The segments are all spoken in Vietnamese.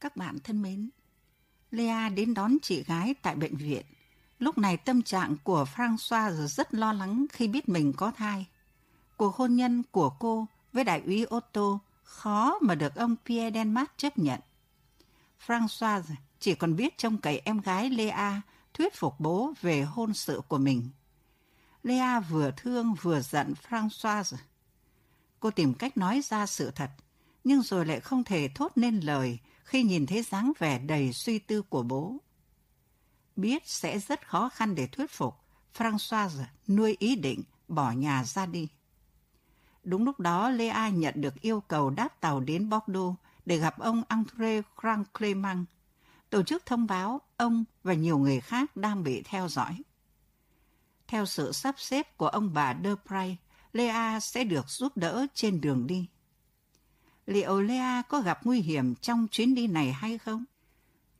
Các bạn thân mến, Lea đến đón chị gái tại bệnh viện. Lúc này tâm trạng của François rất lo lắng khi biết mình có thai. Cuộc hôn nhân của cô với đại úy Otto khó mà được ông Pierre Denmark chấp nhận. François chỉ còn biết trông cậy em gái Lea thuyết phục bố về hôn sự của mình. Lea vừa thương vừa giận François. Cô tìm cách nói ra sự thật, nhưng rồi lại không thể thốt nên lời khi nhìn thấy dáng vẻ đầy suy tư của bố. Biết sẽ rất khó khăn để thuyết phục, François nuôi ý định bỏ nhà ra đi. Đúng lúc đó, Lea nhận được yêu cầu đáp tàu đến Bordeaux để gặp ông André Grand Clément. Tổ chức thông báo ông và nhiều người khác đang bị theo dõi. Theo sự sắp xếp của ông bà Depray, Lea sẽ được giúp đỡ trên đường đi. Liệu Lea có gặp nguy hiểm trong chuyến đi này hay không?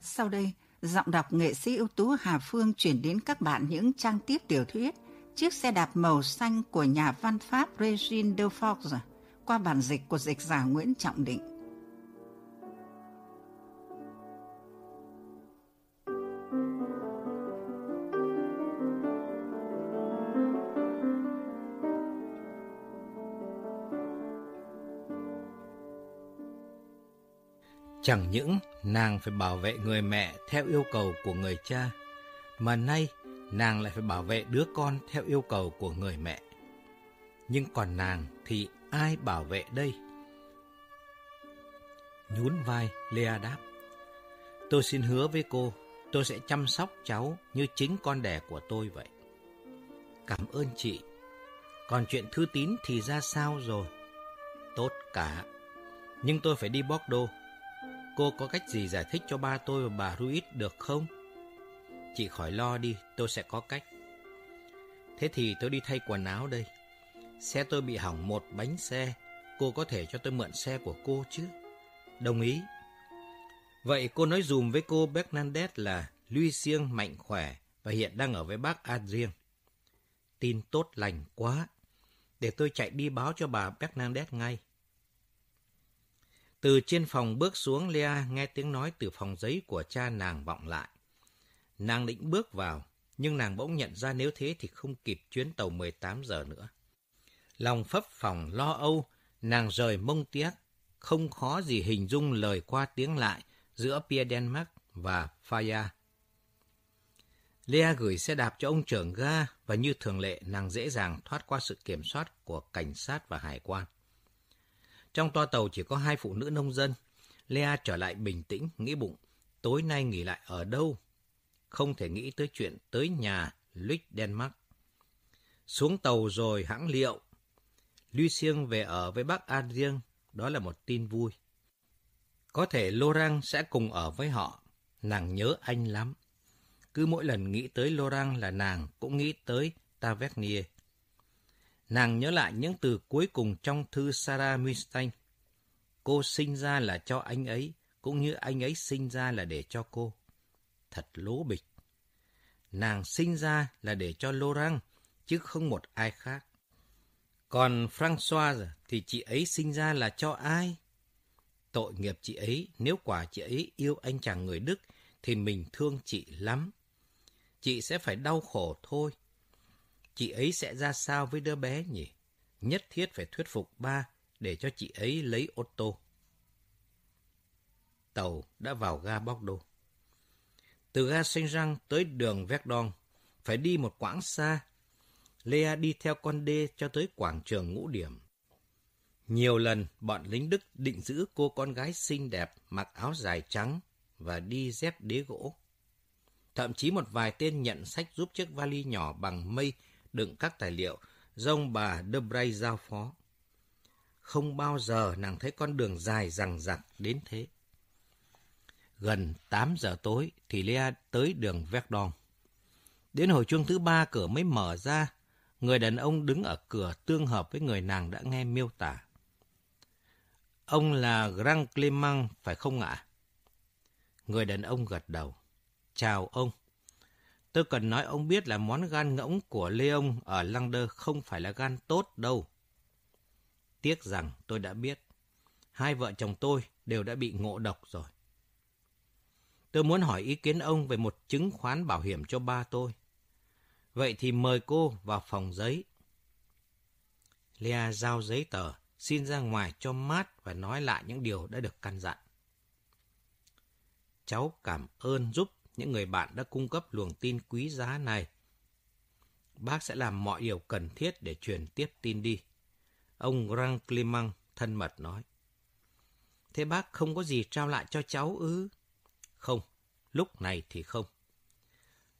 Sau đây, giọng đọc nghệ sĩ ưu tú Hà Phương chuyển đến các bạn những trang tiếp tiểu thuyết Chiếc xe đạp màu xanh của nhà văn Pháp Regine Delforge qua bản dịch của dịch giả Nguyễn Trọng Định. Chẳng những nàng phải bảo vệ người mẹ theo yêu cầu của người cha, mà nay nàng lại phải bảo vệ đứa con theo yêu cầu của người mẹ. Nhưng còn nàng thì ai bảo vệ đây? Nhún vai, Lea đáp. Tôi xin hứa với cô, tôi sẽ chăm sóc cháu như chính con đẻ của tôi vậy. Cảm ơn chị. Còn chuyện thư tín thì ra sao rồi? Tốt cả. Nhưng tôi phải đi Bordeaux Cô có cách gì giải thích cho ba tôi và bà Ruiz được không? Chị khỏi lo đi, tôi sẽ có cách. Thế thì tôi đi thay quần áo đây. Xe tôi bị hỏng một bánh xe, cô có thể cho tôi mượn xe của cô chứ? Đồng ý. Vậy cô nói dùm với cô Bernadette là Lucien mạnh khỏe và hiện đang ở với bác Adrien. Tin tốt lành quá. Để tôi chạy đi báo cho bà Bernadette ngay. Từ trên phòng bước xuống, Lea nghe tiếng nói từ phòng giấy của cha nàng vọng lại. Nàng định bước vào, nhưng nàng bỗng nhận ra nếu thế thì không kịp chuyến tàu 18 giờ nữa. Lòng phấp phòng lo âu, nàng rời mông tiếc, không khó gì hình dung lời qua tiếng lại giữa Pierre Denmark và Faya. Lea gửi xe đạp cho ông trưởng ga và như thường lệ nàng dễ dàng thoát qua sự kiểm soát của cảnh sát và hải quan. Trong toa tàu chỉ có hai phụ nữ nông dân. Lea trở lại bình tĩnh, nghĩ bụng, tối nay nghỉ lại ở đâu? Không thể nghĩ tới chuyện tới nhà Luik Denmark. Xuống tàu rồi hãng liệu. Lucien về ở với bác Adrien, đó là một tin vui. Có thể Laurent sẽ cùng ở với họ. Nàng nhớ anh lắm. Cứ mỗi lần nghĩ tới Laurent là nàng cũng nghĩ tới Tavernier. Nàng nhớ lại những từ cuối cùng trong thư Sarah Winstein. Cô sinh ra là cho anh ấy, cũng như anh ấy sinh ra là để cho cô. Thật lố bịch. Nàng sinh ra là để cho Laurent, chứ không một ai khác. Còn François thì chị ấy sinh ra là cho ai? Tội nghiệp chị ấy, nếu quả chị ấy yêu anh chàng người Đức, thì mình thương chị lắm. Chị sẽ phải đau khổ thôi chị ấy sẽ ra sao với đứa bé nhỉ? Nhất thiết phải thuyết phục ba để cho chị ấy lấy ô tô. Tàu đã vào ga Bordeaux. Từ ga Saint-Jean tới đường Verdon, phải đi một quãng xa. Lea đi theo con đê cho tới quảng trường ngũ điểm. Nhiều lần bọn lính Đức định giữ cô con gái xinh đẹp mặc áo dài trắng và đi dép đế gỗ. Thậm chí một vài tên nhận sách giúp chiếc vali nhỏ bằng mây đựng các tài liệu do ông bà Debray giao phó. Không bao giờ nàng thấy con đường dài rằng rặc đến thế. Gần 8 giờ tối thì Lea tới đường Verdon. Đến hồi chuông thứ ba cửa mới mở ra, người đàn ông đứng ở cửa tương hợp với người nàng đã nghe miêu tả. Ông là Grand Clément phải không ạ? Người đàn ông gật đầu. Chào ông. Tôi cần nói ông biết là món gan ngỗng của Leon ở Lander không phải là gan tốt đâu. Tiếc rằng tôi đã biết. Hai vợ chồng tôi đều đã bị ngộ độc rồi. Tôi muốn hỏi ý kiến ông về một chứng khoán bảo hiểm cho ba tôi. Vậy thì mời cô vào phòng giấy. Lea giao giấy tờ, xin ra ngoài cho mát và nói lại những điều đã được căn dặn. Cháu cảm ơn giúp những người bạn đã cung cấp luồng tin quý giá này. Bác sẽ làm mọi điều cần thiết để truyền tiếp tin đi. Ông Grand Clement thân mật nói. Thế bác không có gì trao lại cho cháu ư? Không, lúc này thì không.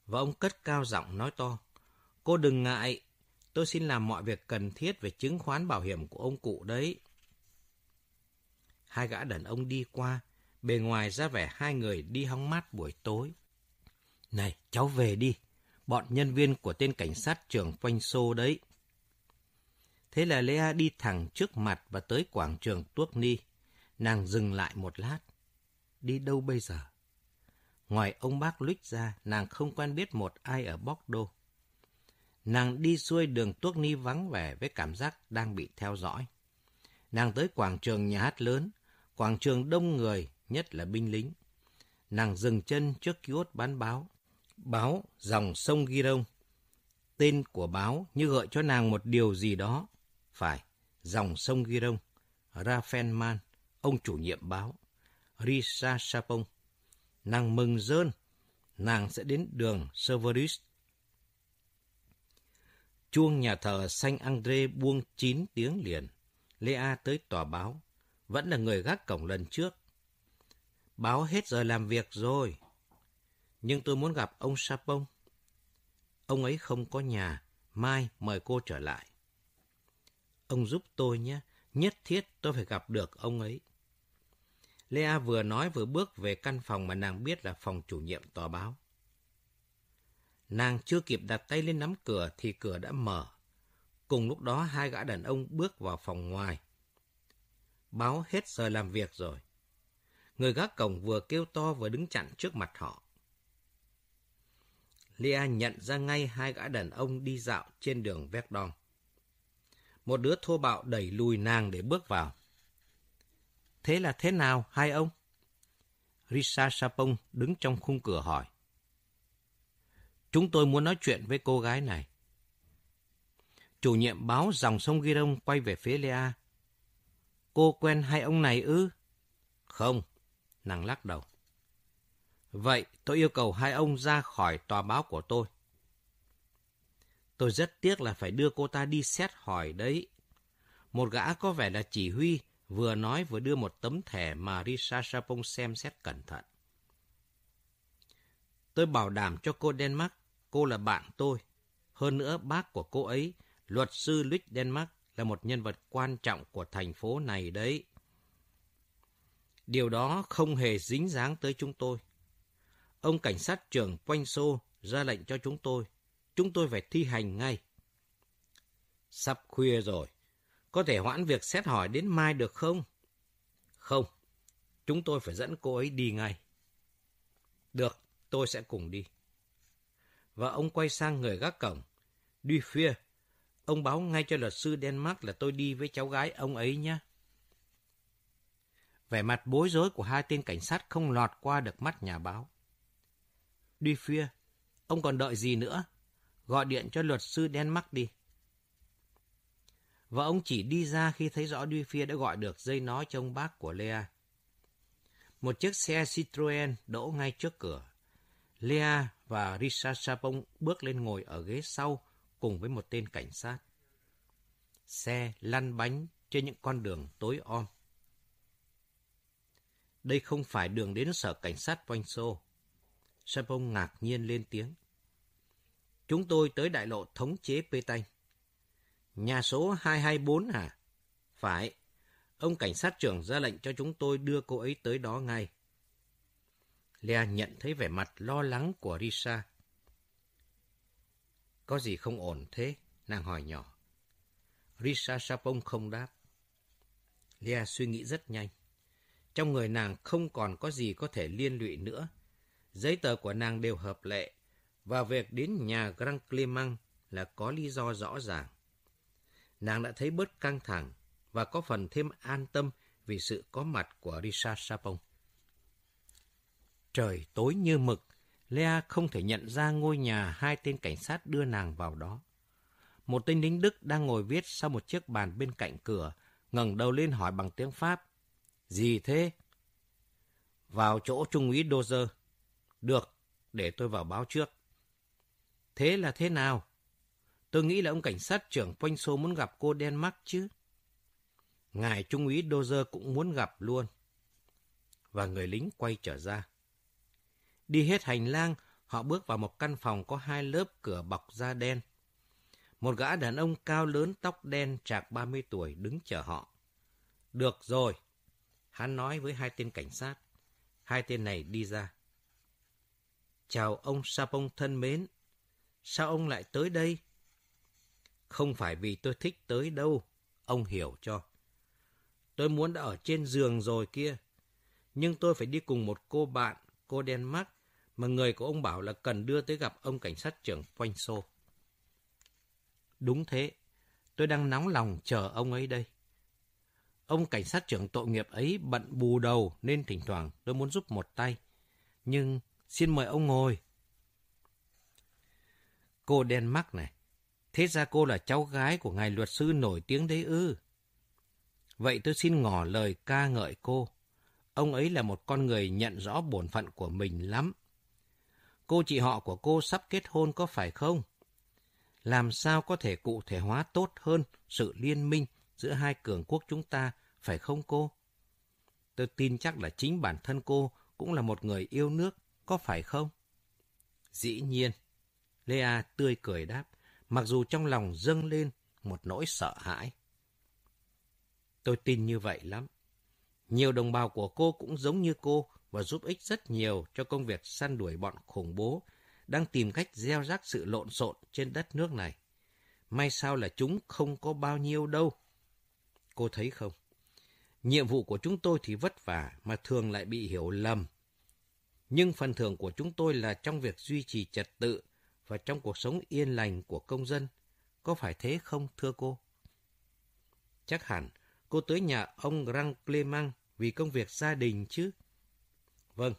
Và ông cất cao giọng nói to. Cô đừng ngại, tôi xin làm mọi việc cần thiết về chứng khoán bảo hiểm của ông cụ đấy. Hai gã đàn ông đi qua, bề ngoài ra vẻ hai người đi hóng mát buổi tối. Này, cháu về đi, bọn nhân viên của tên cảnh sát trưởng quanh xô đấy. Thế là Lea đi thẳng trước mặt và tới quảng trường Tuốc Ni. Nàng dừng lại một lát. Đi đâu bây giờ? Ngoài ông bác Luích ra, nàng không quen biết một ai ở Bordeaux. Nàng đi xuôi đường Tuốc Ni vắng vẻ với cảm giác đang bị theo dõi. Nàng tới quảng trường nhà hát lớn, quảng trường đông người, nhất là binh lính. Nàng dừng chân trước kiosk bán báo. Báo dòng sông ghi đông Tên của báo như gợi cho nàng một điều gì đó. Phải, dòng sông ghi đông Raphael Man, ông chủ nhiệm báo. Risa Sapong. Nàng mừng rơn, nàng sẽ đến đường Severus. Chuông nhà thờ Saint Andre buông 9 tiếng liền. Lea tới tòa báo, vẫn là người gác cổng lần trước. Báo hết giờ làm việc rồi. Nhưng tôi muốn gặp ông Sapong. Ông ấy không có nhà, mai mời cô trở lại. Ông giúp tôi nhé, nhất thiết tôi phải gặp được ông ấy. Lea vừa nói vừa bước về căn phòng mà nàng biết là phòng chủ nhiệm tòa báo. Nàng chưa kịp đặt tay lên nắm cửa thì cửa đã mở. Cùng lúc đó hai gã đàn ông bước vào phòng ngoài. Báo hết giờ làm việc rồi. Người gác cổng vừa kêu to vừa đứng chặn trước mặt họ. Lea nhận ra ngay hai gã đàn ông đi dạo trên đường Verdon. Một đứa thô bạo đẩy lùi nàng để bước vào. Thế là thế nào, hai ông? Risa Sapong đứng trong khung cửa hỏi. Chúng tôi muốn nói chuyện với cô gái này. Chủ nhiệm báo dòng sông Giron quay về phía Lea. Cô quen hai ông này ư? Không, nàng lắc đầu. Vậy tôi yêu cầu hai ông ra khỏi tòa báo của tôi. Tôi rất tiếc là phải đưa cô ta đi xét hỏi đấy. Một gã có vẻ là chỉ huy vừa nói vừa đưa một tấm thẻ mà Risa Sapong xem xét cẩn thận. Tôi bảo đảm cho cô Denmark, cô là bạn tôi. Hơn nữa bác của cô ấy, luật sư luis Denmark, là một nhân vật quan trọng của thành phố này đấy. Điều đó không hề dính dáng tới chúng tôi. Ông cảnh sát trưởng Quanh Xô ra lệnh cho chúng tôi. Chúng tôi phải thi hành ngay. Sắp khuya rồi. Có thể hoãn việc xét hỏi đến mai được không? Không, chúng tôi phải dẫn cô ấy đi ngay. Được, tôi sẽ cùng đi. Và ông quay sang người gác cổng. Đi phía, ông báo ngay cho luật sư Denmark là tôi đi với cháu gái ông ấy nhé. Vẻ mặt bối rối của hai tên cảnh sát không lọt qua được mắt nhà báo. Duy Phia, ông còn đợi gì nữa? Gọi điện cho luật sư Denmark đi và ông chỉ đi ra khi thấy rõ Duy Phia đã gọi được dây nói cho ông bác của Lea. Một chiếc xe Citroën đỗ ngay trước cửa. Lea và Richard Sapong bước lên ngồi ở ghế sau cùng với một tên cảnh sát. Xe lăn bánh trên những con đường tối om. Đây không phải đường đến sở cảnh sát Poinso. Sapong ngạc nhiên lên tiếng. Chúng tôi tới đại lộ thống chế Pê Tanh. Nhà số 224 hả? Phải. Ông cảnh sát trưởng ra lệnh cho chúng tôi đưa cô ấy tới đó ngay. Lea nhận thấy vẻ mặt lo lắng của Risa. Có gì không ổn thế? Nàng hỏi nhỏ. Risa Sapong không đáp. Lea suy nghĩ rất nhanh. Trong người nàng không còn có gì có thể liên lụy nữa. Giấy tờ của nàng đều hợp lệ, và việc đến nhà Grand Clement là có lý do rõ ràng nàng đã thấy bớt căng thẳng và có phần thêm an tâm vì sự có mặt của Richard Sapong. Trời tối như mực, Lea không thể nhận ra ngôi nhà hai tên cảnh sát đưa nàng vào đó. Một tên lính Đức đang ngồi viết sau một chiếc bàn bên cạnh cửa, ngẩng đầu lên hỏi bằng tiếng Pháp. Gì thế? Vào chỗ Trung úy Dozer. Được, để tôi vào báo trước. Thế là thế nào? Tôi nghĩ là ông cảnh sát trưởng Quanh Sô muốn gặp cô Denmark chứ. Ngài Trung úy Dozer cũng muốn gặp luôn. Và người lính quay trở ra. Đi hết hành lang, họ bước vào một căn phòng có hai lớp cửa bọc da đen. Một gã đàn ông cao lớn tóc đen trạc 30 tuổi đứng chờ họ. Được rồi, hắn nói với hai tên cảnh sát. Hai tên này đi ra. Chào ông Sapong thân mến. Sao ông lại tới đây? Không phải vì tôi thích tới đâu, ông hiểu cho. Tôi muốn đã ở trên giường rồi kia. Nhưng tôi phải đi cùng một cô bạn, cô Denmark, mà người của ông bảo là cần đưa tới gặp ông cảnh sát trưởng Quanh Sô. Đúng thế, tôi đang nóng lòng chờ ông ấy đây. Ông cảnh sát trưởng tội nghiệp ấy bận bù đầu nên thỉnh thoảng tôi muốn giúp một tay. Nhưng xin mời ông ngồi. Cô Denmark này, thế ra cô là cháu gái của ngài luật sư nổi tiếng đấy ư. Vậy tôi xin ngỏ lời ca ngợi cô. Ông ấy là một con người nhận rõ bổn phận của mình lắm. Cô chị họ của cô sắp kết hôn có phải không? Làm sao có thể cụ thể hóa tốt hơn sự liên minh giữa hai cường quốc chúng ta, phải không cô? Tôi tin chắc là chính bản thân cô cũng là một người yêu nước, có phải không? Dĩ nhiên. Lea tươi cười đáp, mặc dù trong lòng dâng lên một nỗi sợ hãi. Tôi tin như vậy lắm. Nhiều đồng bào của cô cũng giống như cô và giúp ích rất nhiều cho công việc săn đuổi bọn khủng bố đang tìm cách gieo rắc sự lộn xộn trên đất nước này. May sao là chúng không có bao nhiêu đâu. Cô thấy không? Nhiệm vụ của chúng tôi thì vất vả mà thường lại bị hiểu lầm. Nhưng phần thưởng của chúng tôi là trong việc duy trì trật tự và trong cuộc sống yên lành của công dân. Có phải thế không, thưa cô? Chắc hẳn cô tới nhà ông Grand Clement vì công việc gia đình chứ? Vâng,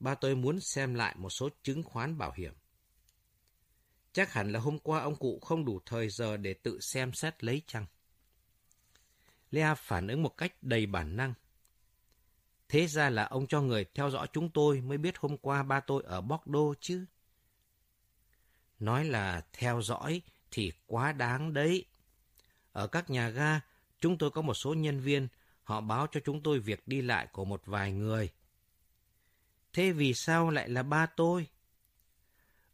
ba tôi muốn xem lại một số chứng khoán bảo hiểm. Chắc hẳn là hôm qua ông cụ không đủ thời giờ để tự xem xét lấy chăng. Lea phản ứng một cách đầy bản năng. Thế ra là ông cho người theo dõi chúng tôi mới biết hôm qua ba tôi ở Bordeaux chứ. Nói là theo dõi thì quá đáng đấy. Ở các nhà ga, chúng tôi có một số nhân viên, họ báo cho chúng tôi việc đi lại của một vài người. Thế vì sao lại là ba tôi?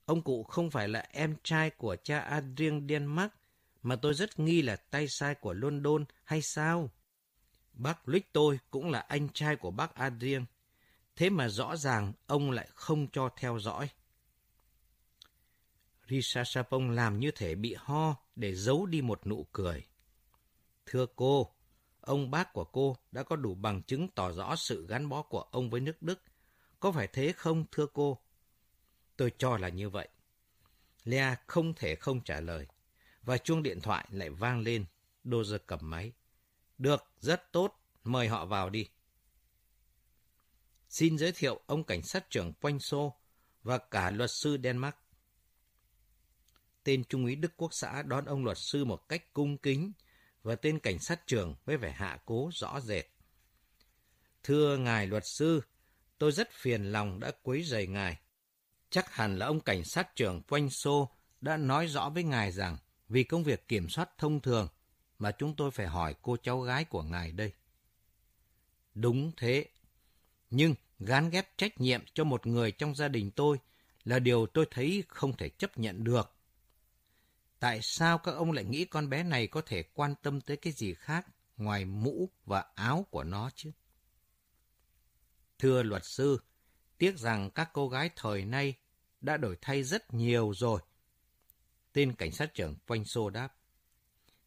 Ông cụ không phải là em trai của cha Adrien Denmark, mà tôi rất nghi là tay sai của London hay sao? Bác Luích tôi cũng là anh trai của bác Adrien. Thế mà rõ ràng ông lại không cho theo dõi. Risa Sapong làm như thể bị ho để giấu đi một nụ cười. Thưa cô, ông bác của cô đã có đủ bằng chứng tỏ rõ sự gắn bó của ông với nước Đức có phải thế không, thưa cô? Tôi cho là như vậy. Lea không thể không trả lời. Và chuông điện thoại lại vang lên. Đô giờ cầm máy. Được, rất tốt. Mời họ vào đi. Xin giới thiệu ông cảnh sát trưởng Quanh Sô và cả luật sư Denmark. Tên Trung úy Đức Quốc xã đón ông luật sư một cách cung kính và tên cảnh sát trưởng với vẻ hạ cố rõ rệt. Thưa ngài luật sư, tôi rất phiền lòng đã quấy rầy ngài. Chắc hẳn là ông cảnh sát trưởng Quanh Sô đã nói rõ với ngài rằng vì công việc kiểm soát thông thường mà chúng tôi phải hỏi cô cháu gái của ngài đây. Đúng thế. Nhưng gán ghép trách nhiệm cho một người trong gia đình tôi là điều tôi thấy không thể chấp nhận được. Tại sao các ông lại nghĩ con bé này có thể quan tâm tới cái gì khác ngoài mũ và áo của nó chứ? Thưa luật sư, tiếc rằng các cô gái thời nay đã đổi thay rất nhiều rồi. Tên cảnh sát trưởng Quanh Sô đáp.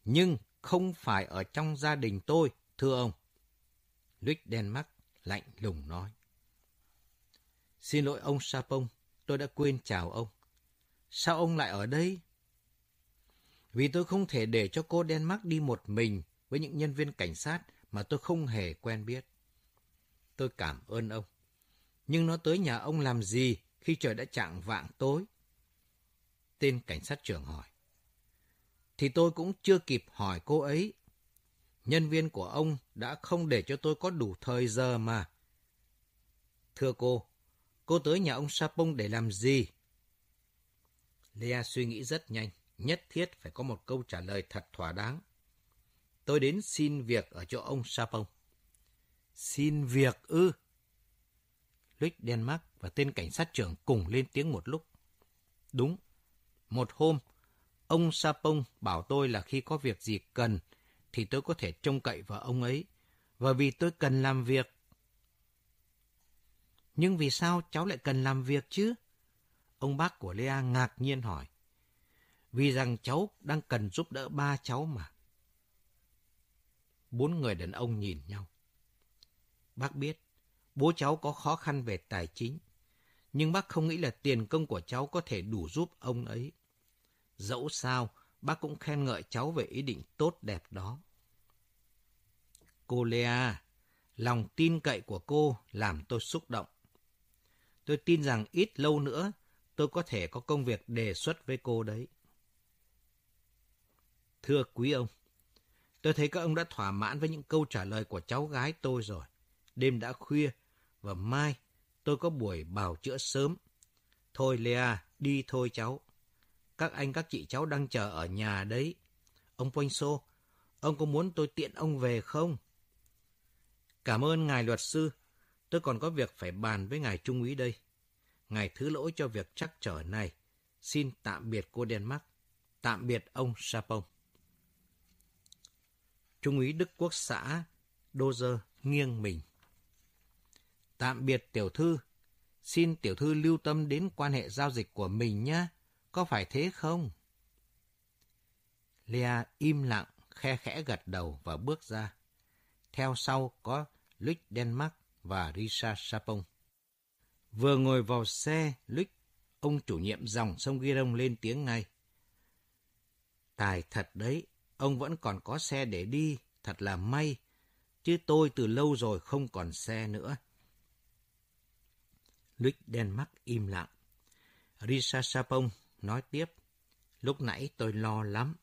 Nhưng không phải ở trong gia đình tôi, thưa ông. Luích Denmark lạnh lùng nói. Xin lỗi ông Sapong, tôi đã quên chào ông. Sao ông lại ở đây? Vì tôi không thể để cho cô Denmark đi một mình với những nhân viên cảnh sát mà tôi không hề quen biết. Tôi cảm ơn ông. Nhưng nó tới nhà ông làm gì khi trời đã chạng vạng tối? Tên cảnh sát trưởng hỏi. Thì tôi cũng chưa kịp hỏi cô ấy. Nhân viên của ông đã không để cho tôi có đủ thời giờ mà. Thưa cô, cô tới nhà ông Sapong để làm gì? Lea suy nghĩ rất nhanh, nhất thiết phải có một câu trả lời thật thỏa đáng. Tôi đến xin việc ở chỗ ông Sapong. Xin việc ư? Luích Denmark và tên cảnh sát trưởng cùng lên tiếng một lúc. Đúng, một hôm, ông Sapong bảo tôi là khi có việc gì cần thì tôi có thể trông cậy vào ông ấy. Và vì tôi cần làm việc. Nhưng vì sao cháu lại cần làm việc chứ? Ông bác của Lea ngạc nhiên hỏi. Vì rằng cháu đang cần giúp đỡ ba cháu mà. Bốn người đàn ông nhìn nhau. Bác biết, bố cháu có khó khăn về tài chính, nhưng bác không nghĩ là tiền công của cháu có thể đủ giúp ông ấy. Dẫu sao, bác cũng khen ngợi cháu về ý định tốt đẹp đó. Cô Lea, lòng tin cậy của cô làm tôi xúc động. Tôi tin rằng ít lâu nữa tôi có thể có công việc đề xuất với cô đấy. Thưa quý ông, tôi thấy các ông đã thỏa mãn với những câu trả lời của cháu gái tôi rồi. Đêm đã khuya và mai tôi có buổi bào chữa sớm. Thôi Lea, đi thôi cháu. Các anh các chị cháu đang chờ ở nhà đấy. Ông Poinso, ông có muốn tôi tiện ông về không? Cảm ơn ngài luật sư. Tôi còn có việc phải bàn với ngài trung úy đây. Ngài thứ lỗi cho việc chắc trở này. Xin tạm biệt cô Denmark. Tạm biệt ông Sapong. Trung úy Đức Quốc xã Dozer nghiêng mình. Tạm biệt tiểu thư. Xin tiểu thư lưu tâm đến quan hệ giao dịch của mình nhé. Có phải thế không? Lea im lặng, khe khẽ gật đầu và bước ra. Theo sau có Luc Denmark và Richard Sapong. Vừa ngồi vào xe, Luc, ông chủ nhiệm dòng sông Giron lên tiếng ngay. Tài thật đấy, ông vẫn còn có xe để đi, thật là may, chứ tôi từ lâu rồi không còn xe nữa. Luc Denmark im lặng. risa Sapong nói tiếp, lúc nãy tôi lo lắm.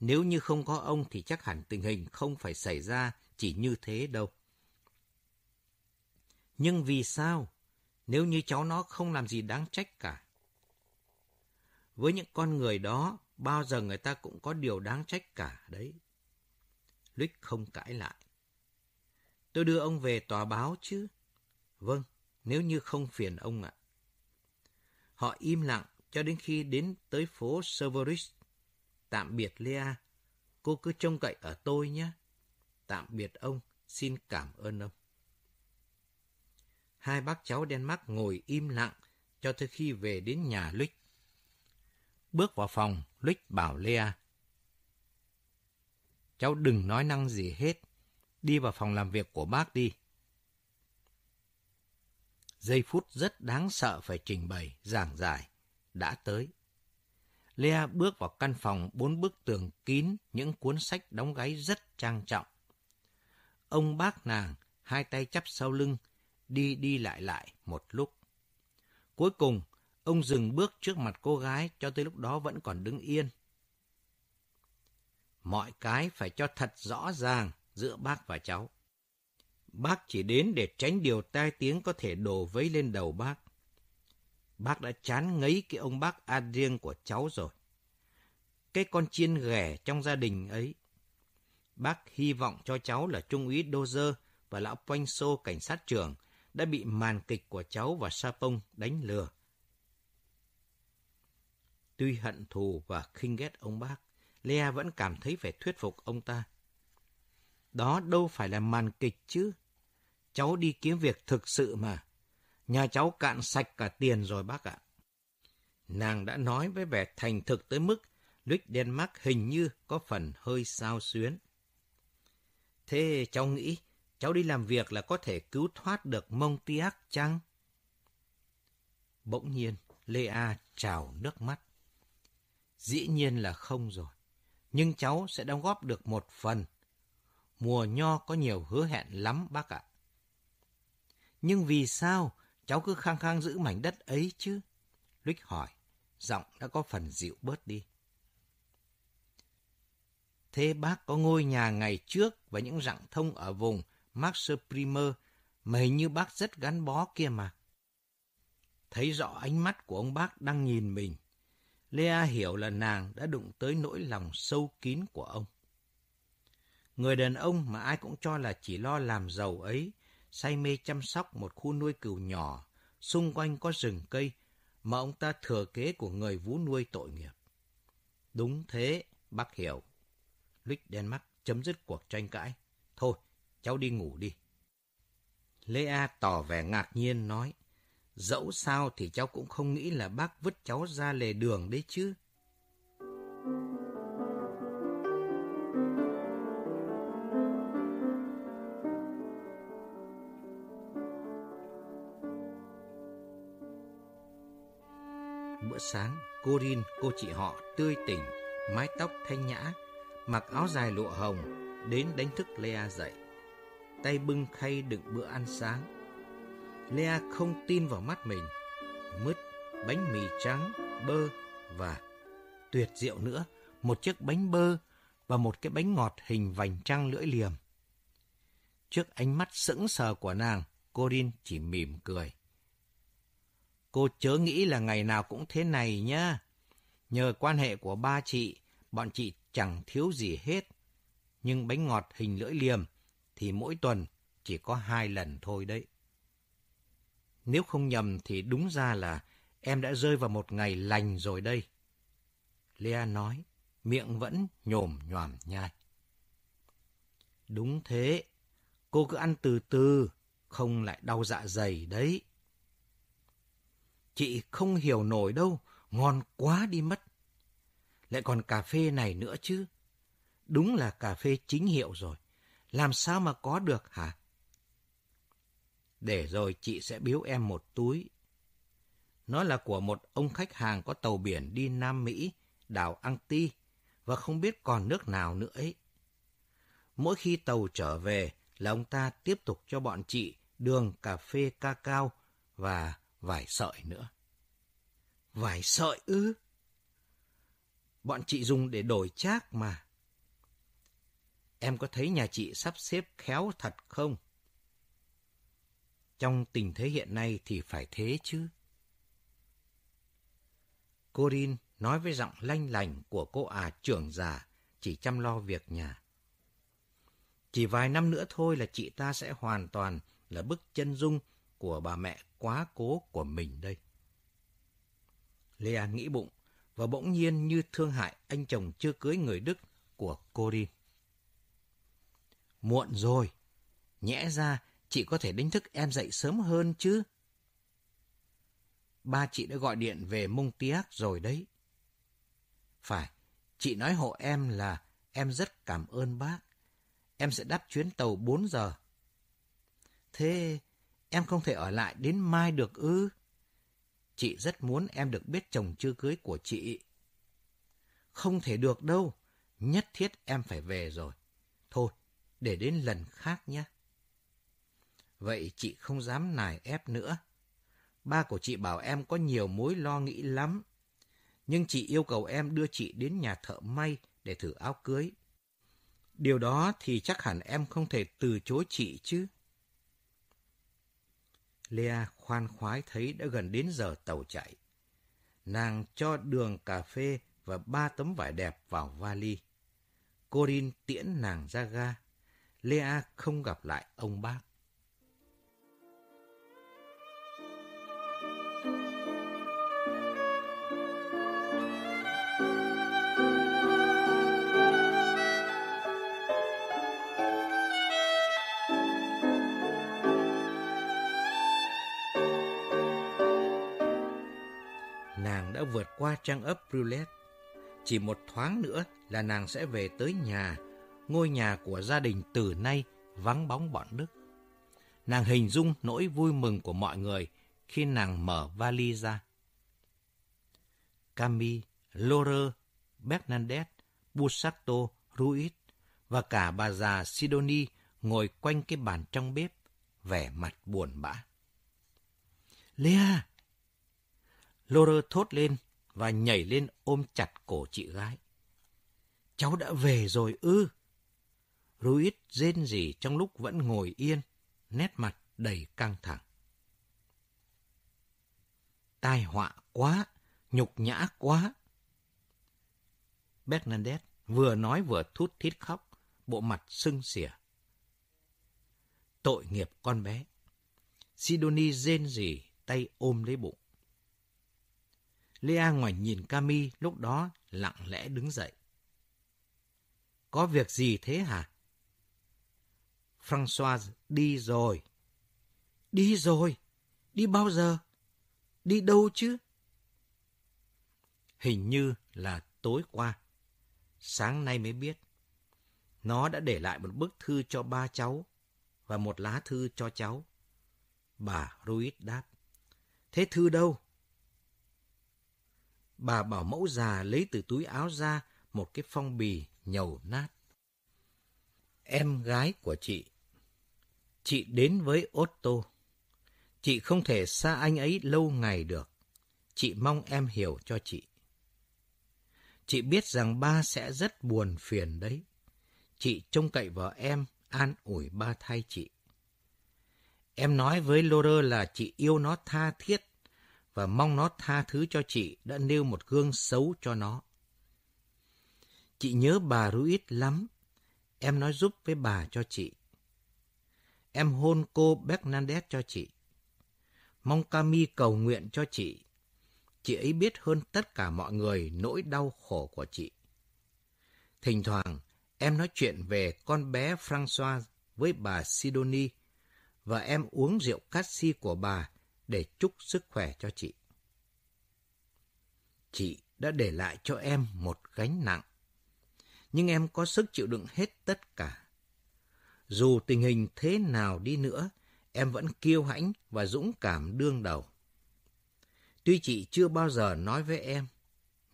Nếu như không có ông thì chắc hẳn tình hình không phải xảy ra chỉ như thế đâu. Nhưng vì sao? Nếu như cháu nó không làm gì đáng trách cả. Với những con người đó, bao giờ người ta cũng có điều đáng trách cả đấy. Lích không cãi lại. Tôi đưa ông về tòa báo chứ? Vâng, nếu như không phiền ông ạ. Họ im lặng cho đến khi đến tới phố Severus. Tạm biệt Lea, cô cứ trông cậy ở tôi nhé. Tạm biệt ông, xin cảm ơn ông. Hai bác cháu đen mắt ngồi im lặng cho tới khi về đến nhà Luích. Bước vào phòng, Luích bảo Lea. Cháu đừng nói năng gì hết. Đi vào phòng làm việc của bác đi. Giây phút rất đáng sợ phải trình bày, giảng giải, đã tới. Lea bước vào căn phòng bốn bức tường kín những cuốn sách đóng gáy rất trang trọng. Ông bác nàng, hai tay chắp sau lưng, đi đi lại lại một lúc. Cuối cùng, ông dừng bước trước mặt cô gái cho tới lúc đó vẫn còn đứng yên. Mọi cái phải cho thật rõ ràng giữa bác và cháu. Bác chỉ đến để tránh điều tai tiếng có thể đổ vấy lên đầu bác. Bác đã chán ngấy cái ông bác Adrien của cháu rồi. Cái con chiên ghẻ trong gia đình ấy. Bác hy vọng cho cháu là Trung úy Dozer và lão Poinso cảnh sát trưởng đã bị màn kịch của cháu và Sapong đánh lừa. Tuy hận thù và khinh ghét ông bác, Lea vẫn cảm thấy phải thuyết phục ông ta. Đó đâu phải là màn kịch chứ. Cháu đi kiếm việc thực sự mà. Nhà cháu cạn sạch cả tiền rồi bác ạ. Nàng đã nói với vẻ thành thực tới mức Luc Denmark hình như có phần hơi sao xuyến. Thế cháu nghĩ cháu đi làm việc là có thể cứu thoát được Montiac chăng? Bỗng nhiên, Lea trào nước mắt. Dĩ nhiên là không rồi, nhưng cháu sẽ đóng góp được một phần. Mùa nho có nhiều hứa hẹn lắm bác ạ. Nhưng vì sao cháu cứ khăng khăng giữ mảnh đất ấy chứ? Luích hỏi, giọng đã có phần dịu bớt đi. Thế bác có ngôi nhà ngày trước và những rặng thông ở vùng Max Primer mà hình như bác rất gắn bó kia mà. Thấy rõ ánh mắt của ông bác đang nhìn mình, Lea hiểu là nàng đã đụng tới nỗi lòng sâu kín của ông. Người đàn ông mà ai cũng cho là chỉ lo làm giàu ấy, say mê chăm sóc một khu nuôi cừu nhỏ, xung quanh có rừng cây, mà ông ta thừa kế của người vú nuôi tội nghiệp. Đúng thế, bác hiểu. Lích đen mắt chấm dứt cuộc tranh cãi. Thôi, cháu đi ngủ đi. Lea tỏ vẻ ngạc nhiên nói, dẫu sao thì cháu cũng không nghĩ là bác vứt cháu ra lề đường đấy chứ. Sáng, cô Rin, cô chị họ tươi tỉnh, mái tóc thanh nhã, mặc áo dài lụa hồng, đến đánh thức Lea dậy. Tay bưng khay đựng bữa ăn sáng. Lea không tin vào mắt mình. Mứt, bánh mì trắng, bơ và tuyệt diệu nữa, một chiếc bánh bơ và một cái bánh ngọt hình vành trăng lưỡi liềm. Trước ánh mắt sững sờ của nàng, Corin chỉ mỉm cười. Cô chớ nghĩ là ngày nào cũng thế này nhá. Nhờ quan hệ của ba chị, bọn chị chẳng thiếu gì hết. Nhưng bánh ngọt hình lưỡi liềm thì mỗi tuần chỉ có hai lần thôi đấy. Nếu không nhầm thì đúng ra là em đã rơi vào một ngày lành rồi đây. Lea nói, miệng vẫn nhồm nhòm nhai. Đúng thế, cô cứ ăn từ từ, không lại đau dạ dày đấy. Chị không hiểu nổi đâu, ngon quá đi mất. Lại còn cà phê này nữa chứ. Đúng là cà phê chính hiệu rồi. Làm sao mà có được hả? Để rồi chị sẽ biếu em một túi. Nó là của một ông khách hàng có tàu biển đi Nam Mỹ, đảo Anti, và không biết còn nước nào nữa ấy. Mỗi khi tàu trở về là ông ta tiếp tục cho bọn chị đường cà phê ca cao và vài sợi nữa. Vài sợi ư? Bọn chị dùng để đổi chác mà. Em có thấy nhà chị sắp xếp khéo thật không? Trong tình thế hiện nay thì phải thế chứ. Corin nói với giọng lanh lành của cô à trưởng già, chỉ chăm lo việc nhà. Chỉ vài năm nữa thôi là chị ta sẽ hoàn toàn là bức chân dung của bà mẹ quá cố của mình đây. Lea nghĩ bụng và bỗng nhiên như thương hại anh chồng chưa cưới người Đức của Corin. Muộn rồi, nhẽ ra chị có thể đánh thức em dậy sớm hơn chứ. Ba chị đã gọi điện về Montiac rồi đấy. Phải, chị nói hộ em là em rất cảm ơn bác. Em sẽ đáp chuyến tàu 4 giờ. Thế em không thể ở lại đến mai được ư? Chị rất muốn em được biết chồng chưa cưới của chị. Không thể được đâu, nhất thiết em phải về rồi. Thôi, để đến lần khác nhé. Vậy chị không dám nài ép nữa. Ba của chị bảo em có nhiều mối lo nghĩ lắm. Nhưng chị yêu cầu em đưa chị đến nhà thợ may để thử áo cưới. Điều đó thì chắc hẳn em không thể từ chối chị chứ. Lea khoan khoái thấy đã gần đến giờ tàu chạy. Nàng cho đường cà phê và ba tấm vải đẹp vào vali. Corin tiễn nàng ra ga. Lea không gặp lại ông bác. Vượt qua trang ấp Brulette. Chỉ một thoáng nữa là nàng sẽ về tới nhà, ngôi nhà của gia đình từ nay vắng bóng bọn Đức. Nàng hình dung nỗi vui mừng của mọi người khi nàng mở vali ra. Cami, Lore, Bernadette, Busatto, Ruiz và cả bà già Sidoni ngồi quanh cái bàn trong bếp, vẻ mặt buồn bã. Lea! Laura thốt lên và nhảy lên ôm chặt cổ chị gái. Cháu đã về rồi ư? Ruiz rên rỉ trong lúc vẫn ngồi yên, nét mặt đầy căng thẳng. Tai họa quá, nhục nhã quá. Bernadette vừa nói vừa thút thít khóc, bộ mặt sưng xỉa. Tội nghiệp con bé. Sidonie rên rỉ, tay ôm lấy bụng. Lea ngoảnh nhìn Cami lúc đó lặng lẽ đứng dậy. Có việc gì thế hả? François đi rồi. Đi rồi? Đi bao giờ? Đi đâu chứ? Hình như là tối qua. Sáng nay mới biết. Nó đã để lại một bức thư cho ba cháu và một lá thư cho cháu. Bà Ruiz đáp. Thế thư đâu? Bà bảo mẫu già lấy từ túi áo ra một cái phong bì nhầu nát. Em gái của chị. Chị đến với Otto. Chị không thể xa anh ấy lâu ngày được. Chị mong em hiểu cho chị. Chị biết rằng ba sẽ rất buồn phiền đấy. Chị trông cậy vào em, an ủi ba thay chị. Em nói với Lore là chị yêu nó tha thiết và mong nó tha thứ cho chị đã nêu một gương xấu cho nó. Chị nhớ bà Ruiz lắm. Em nói giúp với bà cho chị. Em hôn cô Bernadette cho chị. Mong Cami cầu nguyện cho chị. Chị ấy biết hơn tất cả mọi người nỗi đau khổ của chị. Thỉnh thoảng, em nói chuyện về con bé François với bà Sidonie và em uống rượu cassi của bà để chúc sức khỏe cho chị. Chị đã để lại cho em một gánh nặng, nhưng em có sức chịu đựng hết tất cả. Dù tình hình thế nào đi nữa, em vẫn kiêu hãnh và dũng cảm đương đầu. Tuy chị chưa bao giờ nói với em,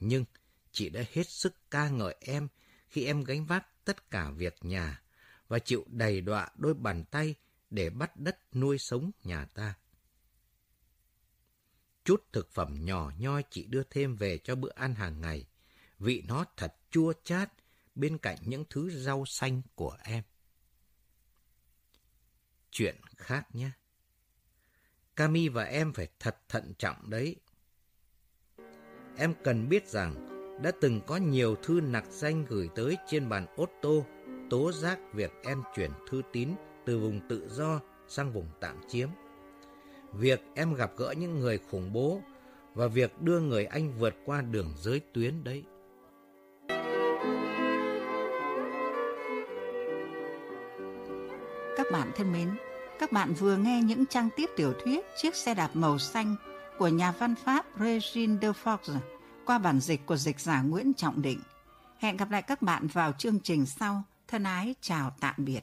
nhưng chị đã hết sức ca ngợi em khi em gánh vác tất cả việc nhà và chịu đầy đọa đôi bàn tay để bắt đất nuôi sống nhà ta. Chút thực phẩm nhỏ nhoi chị đưa thêm về cho bữa ăn hàng ngày, vị nó thật chua chát bên cạnh những thứ rau xanh của em. Chuyện khác nhé. Cami và em phải thật thận trọng đấy. Em cần biết rằng đã từng có nhiều thư nặc danh gửi tới trên bàn ô tô tố giác việc em chuyển thư tín từ vùng tự do sang vùng tạm chiếm. Việc em gặp gỡ những người khủng bố và việc đưa người Anh vượt qua đường giới tuyến đấy. Các bạn thân mến, các bạn vừa nghe những trang tiếp tiểu thuyết Chiếc xe đạp màu xanh của nhà văn Pháp Regine Delforge qua bản dịch của dịch giả Nguyễn Trọng Định. Hẹn gặp lại các bạn vào chương trình sau. Thân ái chào tạm biệt.